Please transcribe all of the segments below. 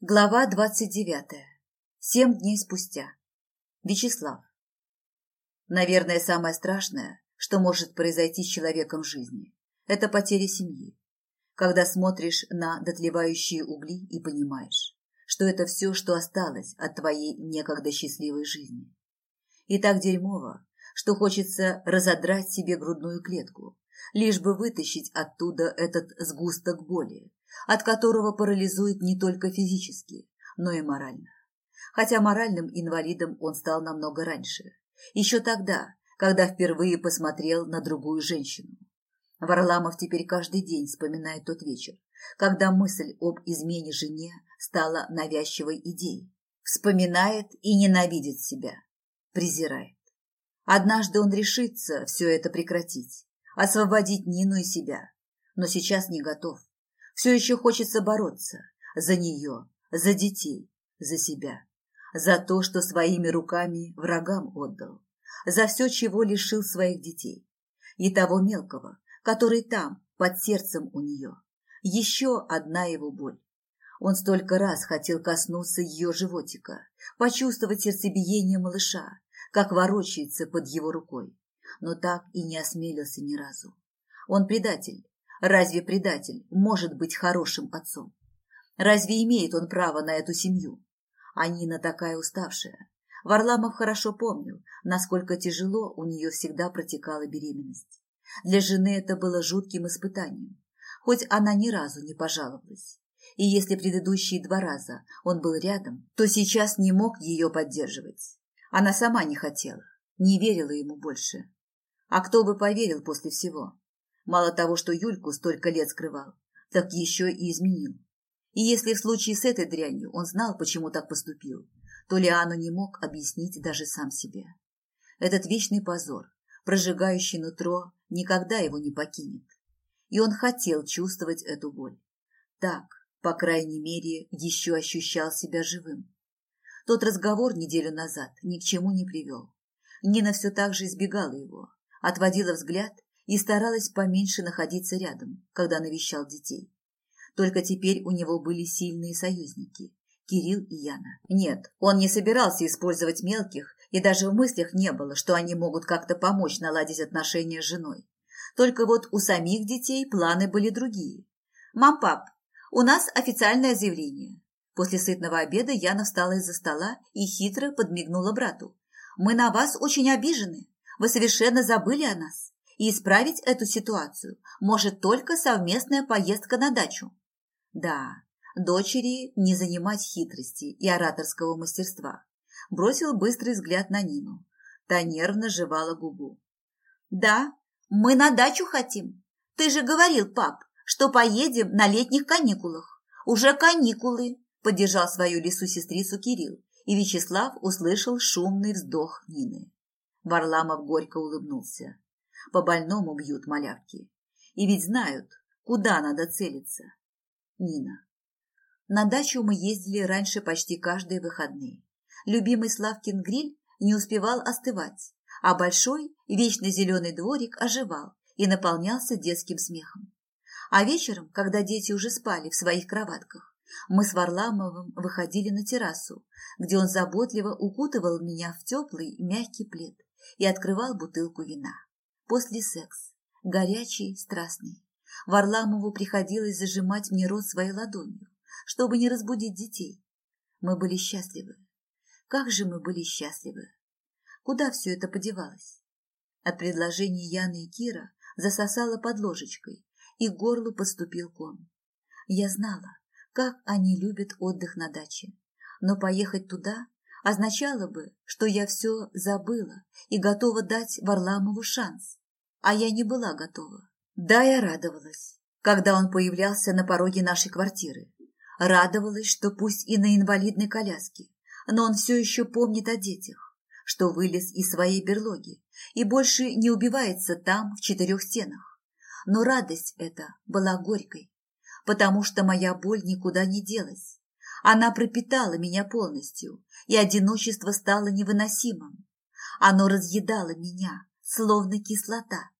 Глава двадцать девятая. Семь дней спустя. Вячеслав. Наверное, самое страшное, что может произойти с человеком в жизни, это потеря семьи. Когда смотришь на дотлевающие угли и понимаешь, что это все, что осталось от твоей некогда счастливой жизни. И так дерьмово, что хочется разодрать себе грудную клетку, лишь бы вытащить оттуда этот сгусток боли, от которого парализует не только физически, но и морально. Хотя моральным инвалидом он стал намного раньше, еще тогда, когда впервые посмотрел на другую женщину. Варламов теперь каждый день вспоминает тот вечер, когда мысль об измене жене стала навязчивой идеей. Вспоминает и ненавидит себя, презирает. Однажды он решится все это прекратить, освободить Нину и себя, но сейчас не готов. Все еще хочется бороться за нее, за детей, за себя, за то, что своими руками врагам отдал, за все, чего лишил своих детей, и того мелкого, который там, под сердцем у нее. Еще одна его боль. Он столько раз хотел коснуться ее животика, почувствовать сердцебиение малыша, как ворочается под его рукой, но так и не осмелился ни разу. Он предатель, Разве предатель может быть хорошим отцом? Разве имеет он право на эту семью? А Нина такая уставшая. Варламов хорошо помнил, насколько тяжело у нее всегда протекала беременность. Для жены это было жутким испытанием, хоть она ни разу не пожаловалась. И если предыдущие два раза он был рядом, то сейчас не мог ее поддерживать. Она сама не хотела, не верила ему больше. А кто бы поверил после всего? Мало того, что Юльку столько лет скрывал, так еще и изменил. И если в случае с этой дрянью он знал, почему так поступил, то Лиану не мог объяснить даже сам себе. Этот вечный позор, прожигающий нутро, никогда его не покинет. И он хотел чувствовать эту боль. Так, по крайней мере, еще ощущал себя живым. Тот разговор неделю назад ни к чему не привел. Нина все так же избегала его, отводила взгляд и старалась поменьше находиться рядом, когда навещал детей. Только теперь у него были сильные союзники – Кирилл и Яна. Нет, он не собирался использовать мелких, и даже в мыслях не было, что они могут как-то помочь наладить отношения с женой. Только вот у самих детей планы были другие. «Мам, пап, у нас официальное заявление». После сытного обеда Яна встала из-за стола и хитро подмигнула брату. «Мы на вас очень обижены. Вы совершенно забыли о нас. И исправить эту ситуацию может только совместная поездка на дачу. Да, дочери не занимать хитрости и ораторского мастерства. Бросил быстрый взгляд на Нину. Та нервно жевала губу. Да, мы на дачу хотим. Ты же говорил, пап, что поедем на летних каникулах. Уже каникулы, поддержал свою лису-сестрицу Кирилл, и Вячеслав услышал шумный вздох Нины. Варламов горько улыбнулся по больному бьют малявки. И ведь знают, куда надо целиться. Нина. На дачу мы ездили раньше почти каждые выходные. Любимый Славкин гриль не успевал остывать, а большой, вечно зеленый дворик оживал и наполнялся детским смехом. А вечером, когда дети уже спали в своих кроватках, мы с Варламовым выходили на террасу, где он заботливо укутывал меня в теплый мягкий плед и открывал бутылку вина. После секс, горячий, страстный. Варламову приходилось зажимать мне рот своей ладонью, чтобы не разбудить детей. Мы были счастливы. Как же мы были счастливы! Куда все это подевалось? От предложений Яны и Кира засосала под ложечкой, и к горлу подступил ком. Я знала, как они любят отдых на даче, но поехать туда означало бы, что я все забыла и готова дать Варламову шанс а я не была готова. Да, я радовалась, когда он появлялся на пороге нашей квартиры. Радовалась, что пусть и на инвалидной коляске, но он все еще помнит о детях, что вылез из своей берлоги и больше не убивается там, в четырех стенах. Но радость эта была горькой, потому что моя боль никуда не делась. Она пропитала меня полностью, и одиночество стало невыносимым. Оно разъедало меня, словно кислота.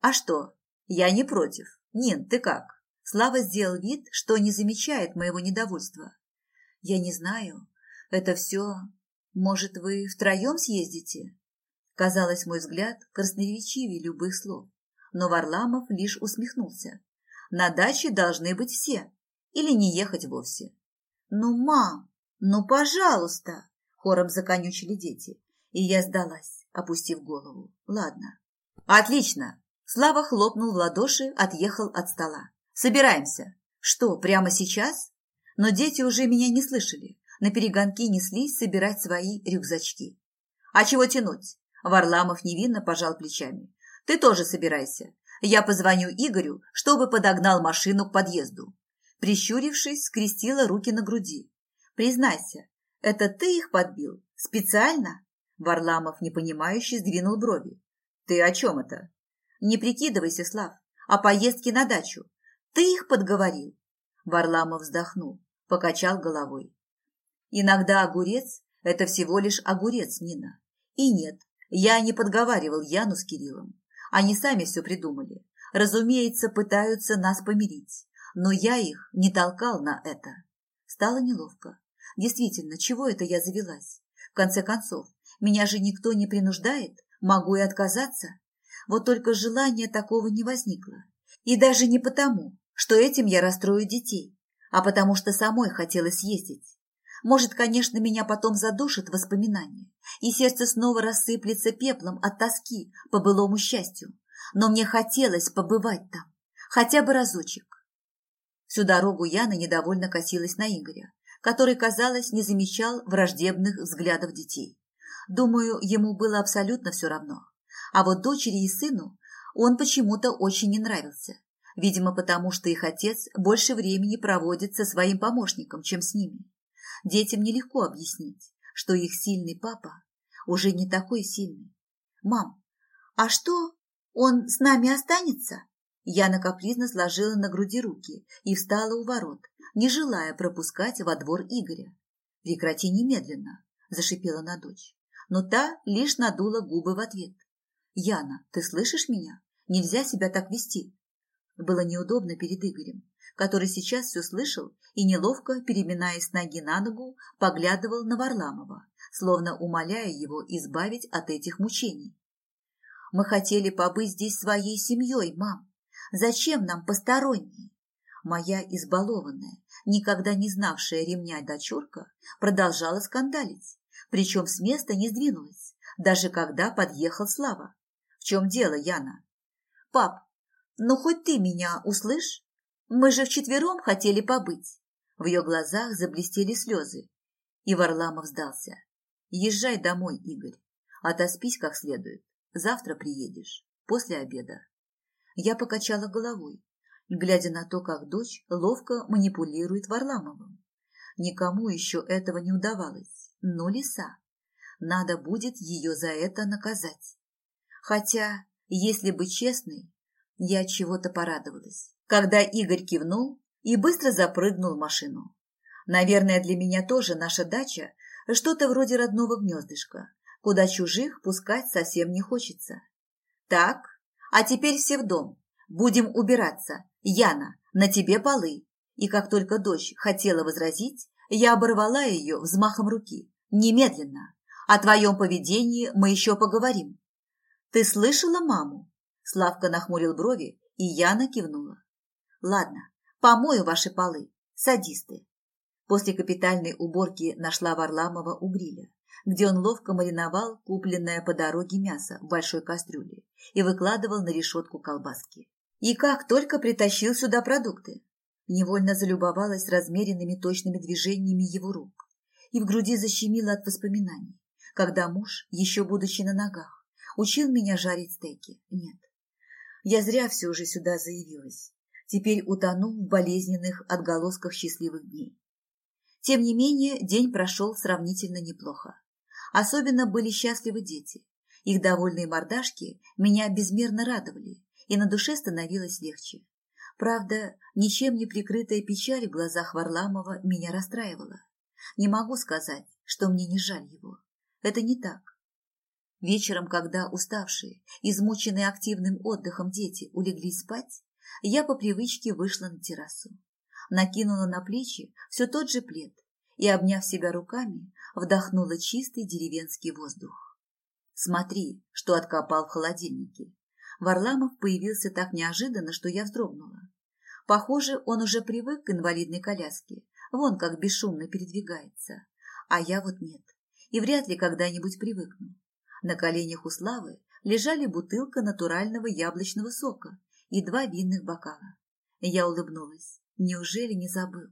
А что? Я не против. Нин, ты как? Слава сделал вид, что не замечает моего недовольства. Я не знаю. Это все... Может, вы втроем съездите? Казалось, мой взгляд красноречивее любых слов. Но Варламов лишь усмехнулся. На даче должны быть все. Или не ехать вовсе. Ну, мам, ну, пожалуйста, хором законючили дети. И я сдалась, опустив голову. Ладно. Отлично. Слава хлопнул в ладоши, отъехал от стола. Собираемся. Что, прямо сейчас? Но дети уже меня не слышали. На перегонки неслись собирать свои рюкзачки. А чего тянуть? Варламов невинно пожал плечами. Ты тоже собирайся. Я позвоню Игорю, чтобы подогнал машину к подъезду. Прищурившись, скрестила руки на груди. Признайся, это ты их подбил? Специально? Варламов, непонимающе, сдвинул брови. Ты о чем это? Не прикидывайся, Слав, о поездке на дачу. Ты их подговорил. Варламов вздохнул, покачал головой. Иногда огурец – это всего лишь огурец, Нина. И нет, я не подговаривал Яну с Кириллом. Они сами все придумали. Разумеется, пытаются нас помирить. Но я их не толкал на это. Стало неловко. Действительно, чего это я завелась? В конце концов, меня же никто не принуждает, могу и отказаться. Вот только желания такого не возникло. И даже не потому, что этим я расстрою детей, а потому что самой хотелось ездить. Может, конечно, меня потом задушат воспоминания, и сердце снова рассыплется пеплом от тоски по былому счастью, но мне хотелось побывать там, хотя бы разочек. Всю дорогу Яна недовольно косилась на Игоря, который, казалось, не замечал враждебных взглядов детей. Думаю, ему было абсолютно все равно. А вот дочери и сыну он почему-то очень не нравился. Видимо, потому что их отец больше времени проводит со своим помощником, чем с ними. Детям нелегко объяснить, что их сильный папа уже не такой сильный. «Мам, а что, он с нами останется?» Яна капризно сложила на груди руки и встала у ворот, не желая пропускать во двор Игоря. «Прекрати немедленно», – зашипела на дочь. Но та лишь надула губы в ответ. «Яна, ты слышишь меня? Нельзя себя так вести». Было неудобно перед Игорем, который сейчас все слышал и, неловко переминаясь ноги на ногу, поглядывал на Варламова, словно умоляя его избавить от этих мучений. «Мы хотели побыть здесь своей семьей, мам. Зачем нам посторонние?» Моя избалованная, никогда не знавшая ремня дочурка, продолжала скандалить, причем с места не сдвинулась, даже когда подъехал Слава. «В чем дело, Яна?» «Пап, ну хоть ты меня услышь? Мы же вчетвером хотели побыть». В ее глазах заблестели слезы, и Варламов сдался. «Езжай домой, Игорь. Отоспись как следует. Завтра приедешь. После обеда». Я покачала головой, глядя на то, как дочь ловко манипулирует Варламовым. Никому еще этого не удавалось, но лиса. Надо будет ее за это наказать. Хотя, если быть честной, я чего-то порадовалась, когда Игорь кивнул и быстро запрыгнул в машину. Наверное, для меня тоже наша дача что-то вроде родного гнездышка, куда чужих пускать совсем не хочется. Так, а теперь все в дом. Будем убираться. Яна, на тебе полы. И как только дочь хотела возразить, я оборвала ее взмахом руки. Немедленно. О твоем поведении мы еще поговорим. Ты слышала маму? Славка нахмурил брови, и Яна кивнула. Ладно, помою ваши полы. Садисты. После капитальной уборки нашла Варламова у гриля, где он ловко мариновал купленное по дороге мясо в большой кастрюле и выкладывал на решетку колбаски. И как только притащил сюда продукты. Невольно залюбовалась размеренными точными движениями его рук и в груди защемило от воспоминаний, когда муж, еще будучи на ногах, учил меня жарить стейки. Нет, я зря все же сюда заявилась. Теперь утону в болезненных отголосках счастливых дней. Тем не менее, день прошел сравнительно неплохо. Особенно были счастливы дети. Их довольные мордашки меня безмерно радовали, и на душе становилось легче. Правда, ничем не прикрытая печаль в глазах Варламова меня расстраивала. Не могу сказать, что мне не жаль его. Это не так. Вечером, когда уставшие, измученные активным отдыхом дети улеглись спать, я по привычке вышла на террасу накинула на плечи все тот же плед и, обняв себя руками, вдохнула чистый деревенский воздух. Смотри, что откопал в холодильнике. Варламов появился так неожиданно, что я вздрогнула. Похоже, он уже привык к инвалидной коляске, вон как бесшумно передвигается. А я вот нет, и вряд ли когда-нибудь привыкну. На коленях у Славы лежали бутылка натурального яблочного сока и два винных бокала. Я улыбнулась. Неужели не забыл?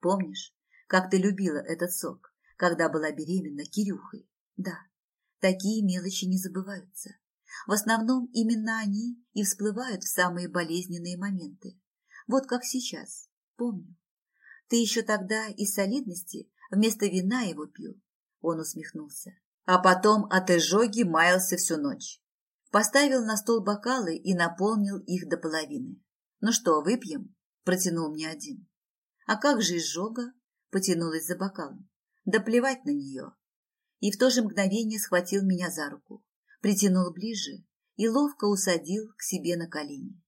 Помнишь, как ты любила этот сок, когда была беременна Кирюхой? Да, такие мелочи не забываются. В основном именно они и всплывают в самые болезненные моменты. Вот как сейчас, помню. Ты еще тогда из солидности вместо вина его пил. Он усмехнулся. А потом от изжоги маялся всю ночь. Поставил на стол бокалы и наполнил их до половины. «Ну что, выпьем?» – протянул мне один. «А как же изжога?» – потянулась за бокалом. «Да плевать на нее!» И в то же мгновение схватил меня за руку, притянул ближе и ловко усадил к себе на колени.